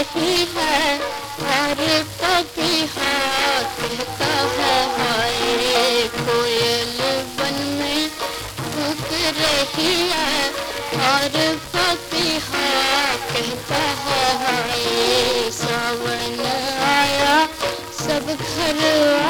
रही है और पपीहा कहता है, हाय कोयल बन में भूख रही है और पपीहा कहता है, हाय सावन आया, सब घर आए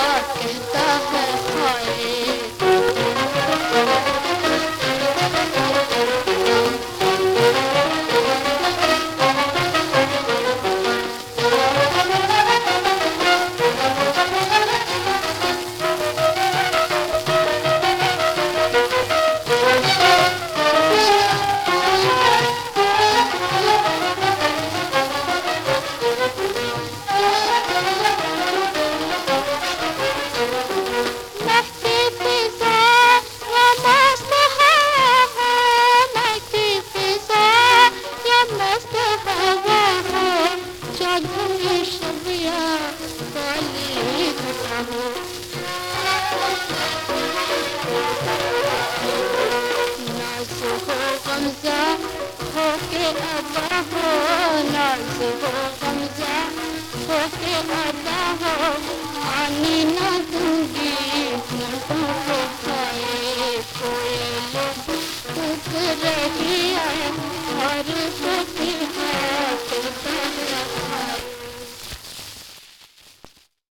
हो गमजा हो के अबा हो नाज हो गमजा हो के अबा हो